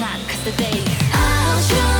cause the days. I'll show